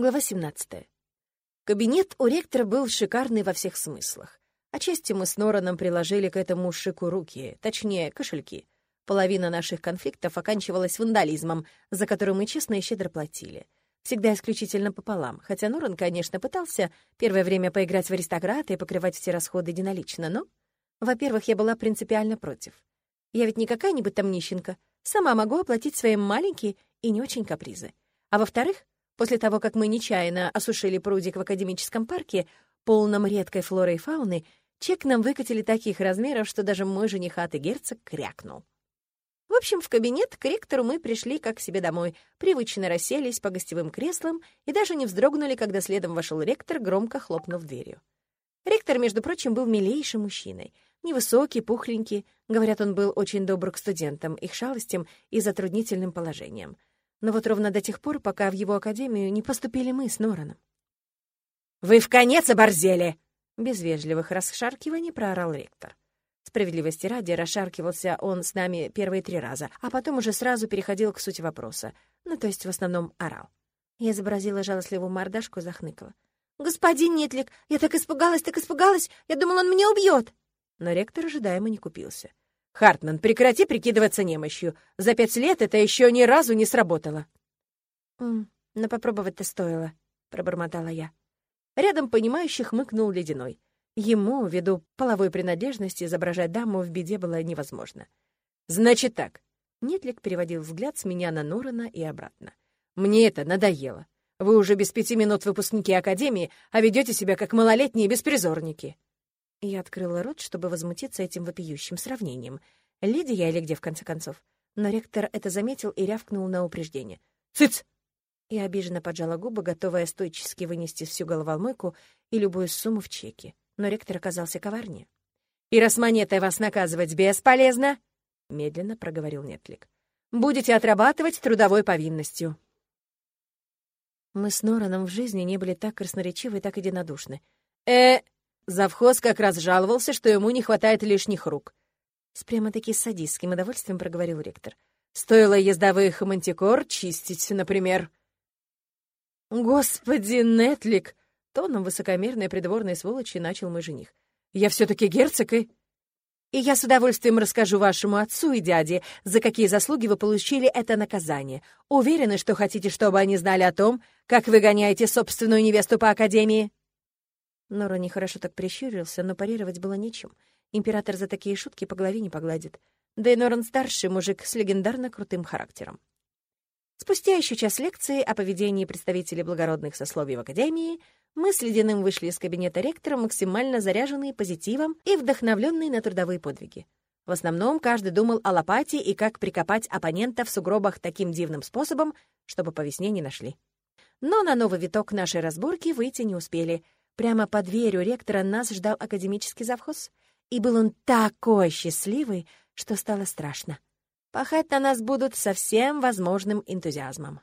Глава 17. Кабинет у ректора был шикарный во всех смыслах. Отчасти мы с Нораном приложили к этому шику руки, точнее, кошельки. Половина наших конфликтов оканчивалась вандализмом, за который мы честно и щедро платили. Всегда исключительно пополам, хотя Норан, конечно, пытался первое время поиграть в аристократа и покрывать все расходы единолично, но, во-первых, я была принципиально против. Я ведь не какая-нибудь там нищенка. Сама могу оплатить свои маленькие и не очень капризы. А во-вторых, После того, как мы нечаянно осушили прудик в академическом парке, полном редкой флоры и фауны, чек нам выкатили таких размеров, что даже мой женихат и герцог крякнул. В общем, в кабинет к ректору мы пришли как к себе домой, привычно расселись по гостевым креслам и даже не вздрогнули, когда следом вошел ректор, громко хлопнув дверью. Ректор, между прочим, был милейшим мужчиной. Невысокий, пухленький. Говорят, он был очень добр к студентам, их шалостям и затруднительным положениям но вот ровно до тех пор, пока в его академию не поступили мы с Нораном. «Вы в конец оборзели!» Без вежливых расшаркиваний проорал ректор. Справедливости ради, расшаркивался он с нами первые три раза, а потом уже сразу переходил к сути вопроса. Ну, то есть в основном орал. Я изобразила жалостливую мордашку, захныкала. «Господин Нетлик, я так испугалась, так испугалась! Я думала, он меня убьет!» Но ректор ожидаемо не купился. Хартман, прекрати прикидываться немощью. За пять лет это еще ни разу не сработало. «М но попробовать-то стоило», — пробормотала я. Рядом понимающих мыкнул ледяной. Ему, ввиду половой принадлежности, изображать даму в беде было невозможно. «Значит так». Нетлик переводил взгляд с меня на Норана и обратно. «Мне это надоело. Вы уже без пяти минут выпускники Академии, а ведете себя как малолетние беспризорники». Я открыла рот, чтобы возмутиться этим вопиющим сравнением. Леди я или где, в конце концов? Но ректор это заметил и рявкнул на упреждение. «Цыц!» Я обиженно поджала губы, готовая стойчески вынести всю головоломойку и любую сумму в чеке. Но ректор оказался коварнее. «И раз монетой вас наказывать бесполезно!» — медленно проговорил Нетлик. «Будете отрабатывать трудовой повинностью». Мы с Нораном в жизни не были так красноречивы и так единодушны. «Э, Завхоз как раз жаловался, что ему не хватает лишних рук. С прямо-таки садистским удовольствием проговорил ректор. Стоило ездовых мантикор чистить, например. «Господи, Нетлик!» — тоном высокомерной придворной сволочи начал мой жених. «Я все-таки герцог и...» «И я с удовольствием расскажу вашему отцу и дяде, за какие заслуги вы получили это наказание. Уверены, что хотите, чтобы они знали о том, как вы гоняете собственную невесту по Академии?» Нора нехорошо так прищурился, но парировать было нечем. Император за такие шутки по голове не погладит. Да и Норан старший мужик с легендарно крутым характером. Спустя еще час лекции о поведении представителей благородных сословий в Академии мы с Ледяным вышли из кабинета ректора максимально заряженные позитивом и вдохновленные на трудовые подвиги. В основном каждый думал о лопате и как прикопать оппонента в сугробах таким дивным способом, чтобы по весне не нашли. Но на новый виток нашей разборки выйти не успели — Прямо под дверью ректора нас ждал академический завхоз. И был он такой счастливый, что стало страшно. Пахать на нас будут со всем возможным энтузиазмом.